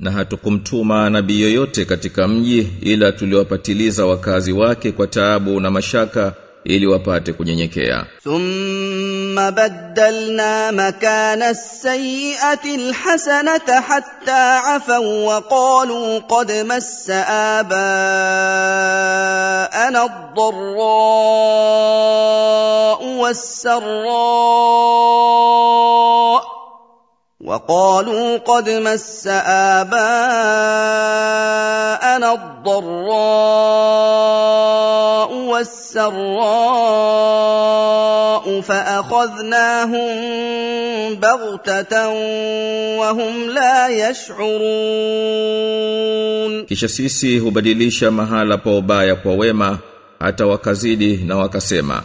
na hatukumtuma nabii yoyote katika mji ila tuliwapatiliza wakazi wake kwa taabu na mashaka ili wapate kunyenyekea ثم بدلنا مكان السيئه الحسنه حتى عفوا وقالوا قد مس اباءنا الضراء والسراء وقالوا قد مس آباءنا الضراء والسراء فأخذناهم بغتة وهم لا يشعرون kisha sisi hubadilisha mahala pa ubaya kwa wema hata wakazidi na wakasema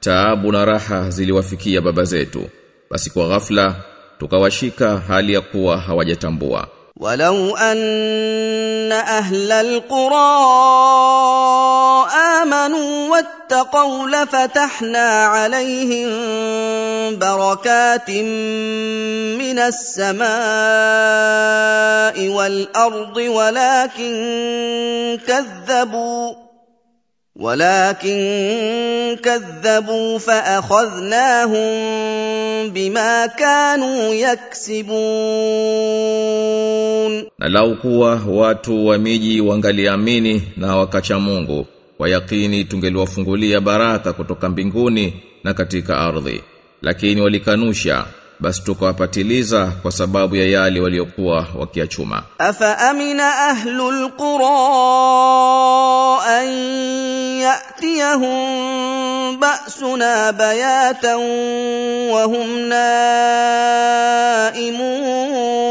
taabu na raha ziliwafikia baba zetu basi kwa ghafla tukawashika hali ya kuwa hawajatambua ولو أن أهل القرى آمنوا واتقوا لفتحنا عليهم بركات من السماء والأرض ولكن كذبوا ولكن كذبوا فأخذناهم بما كانوا يكسبون na lau kuwa watu wa miji wangaliamini na wakacha Mungu kwa yakini tungeliwafungulia baraka kutoka mbinguni na katika ardhi lakini walikanusha basi tukawapatiliza kwa sababu ya yale waliokuwa wakiachuma. Afa amina ahlul qura an yatiyahum ba'suna bayatan wa hum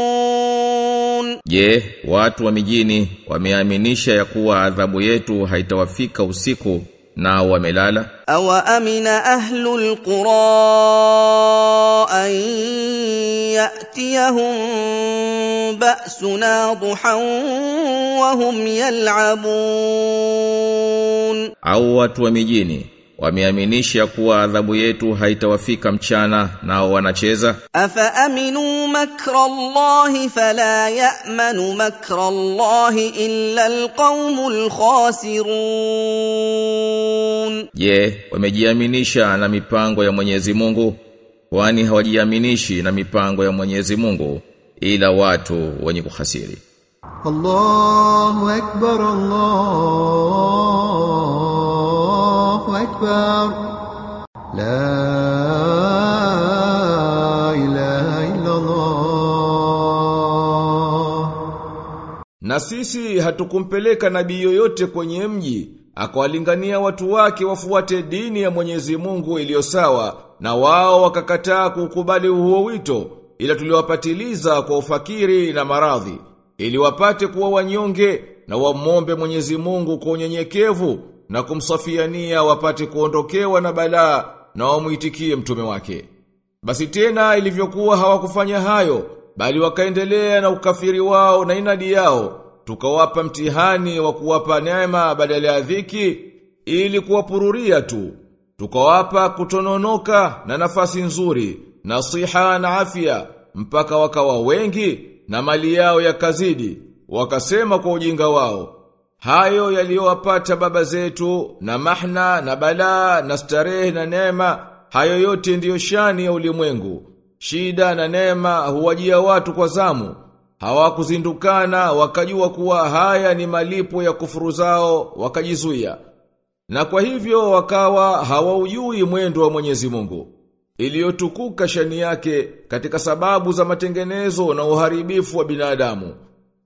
naimun. Je watu wa mijini wameaminisha ya kuwa adhabu yetu haitawafika usiku? nao wamelala? أوأمن أهل القرى أن يأتيهم بأسنا ضحى وهم يلعبون Au watu wa mijini wameaminisha kuwa adhabu yetu haitawafika mchana nao wanacheza. Afa aminu makra Allah fala ya'manu makra Allah illa alqaumul khasirun. Je yeah, wamejiaminisha na mipango ya Mwenyezi Mungu? Kwani hawajiaminishi na mipango ya Mwenyezi Mungu ila watu wenye kuhasiri? Allahu akbar Allah. أكبر لا إله إلا الله Na sisi hatukumpeleka nabii yoyote kwenye mji, akawalingania watu wake wafuate dini ya Mwenyezi Mungu iliyo sawa, na wao wakakataa kukubali huo wito, ila tuliwapatiliza kwa ufakiri na maradhi, ili wapate kuwa wanyonge na wamombe Mwenyezi Mungu kwa unyenyekevu na kumsafiania wapate kuondokewa na balaa na wamuitikie mtume wake. Basi tena ilivyokuwa hawakufanya hayo, bali wakaendelea na ukafiri wao na inadi yao, tukawapa mtihani wa kuwapa neema badala ya dhiki ili kuwapururia tu. Tukawapa kutononoka na nafasi nzuri, nasiha na afya, mpaka wakawa wengi na mali yao yakazidi, wakasema kwa ujinga wao. Hayo yaliyowapata baba zetu na mahna na balaa na starehe na neema hayo yote ndiyo shani ya ulimwengu. Shida na neema huwajia watu kwa zamu. Hawakuzindukana wakajua kuwa haya ni malipo ya kufuru zao wakajizuia. Na kwa hivyo wakawa hawaujui mwendo wa Mwenyezi Mungu. Iliyotukuka shani yake katika sababu za matengenezo na uharibifu wa binadamu.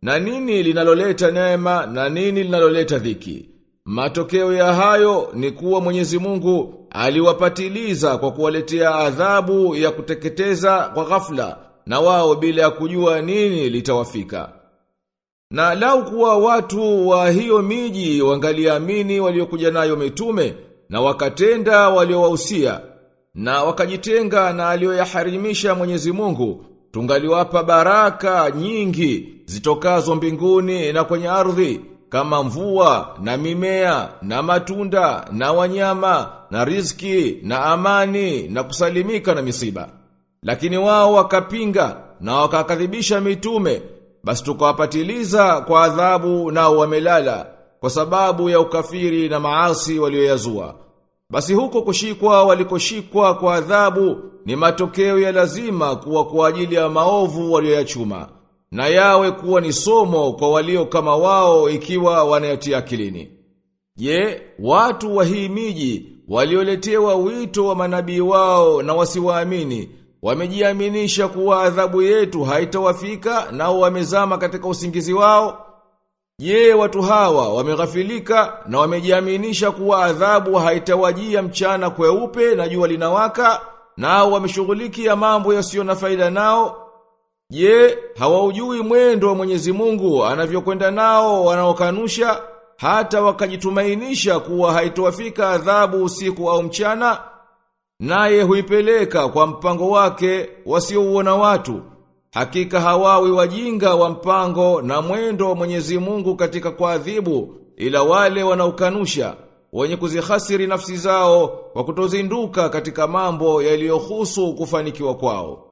Na nini linaloleta neema na nini linaloleta dhiki? Matokeo ya hayo ni kuwa Mwenyezi Mungu aliwapatiliza kwa kuwaletea adhabu ya kuteketeza kwa ghafla na wao bila ya kujua nini litawafika. Na lau kuwa watu wa hiyo miji wangaliamini waliokuja nayo mitume na wakatenda waliowahusia na wakajitenga na aliyoyaharimisha Mwenyezi Mungu tungaliwapa baraka nyingi zitokazo mbinguni na kwenye ardhi kama mvua na mimea na matunda na wanyama na riziki na amani na kusalimika na misiba. Lakini wao wakapinga na wakakadhibisha mitume basi tukawapatiliza kwa adhabu nao wamelala kwa sababu ya ukafiri na maasi walioyazua basi huko kushikwa walikoshikwa kwa adhabu ni matokeo ya lazima kuwa kwa ajili ya maovu walioyachuma na yawe kuwa ni somo kwa walio kama wao ikiwa wanayatia akilini. Je, watu wa hii miji walioletewa wito wa manabii wao na wasiwaamini wamejiaminisha kuwa adhabu yetu haitawafika nao wamezama katika usingizi wao? Je, watu hawa wameghafilika na wamejiaminisha kuwa adhabu haitawajia mchana kweupe na jua linawaka nao wameshughulikia mambo yasiyo na faida nao? Je, hawaujui mwendo wa Mwenyezi Mungu anavyokwenda nao wanaokanusha hata wakajitumainisha kuwa haitowafika adhabu usiku au mchana? Naye huipeleka kwa mpango wake wasiouona watu. Hakika hawawi wajinga wa mpango na mwendo wa Mwenyezi Mungu katika kuadhibu ila wale wanaokanusha wenye kuzihasiri nafsi zao kwa kutozinduka katika mambo yaliyohusu kufanikiwa kwao.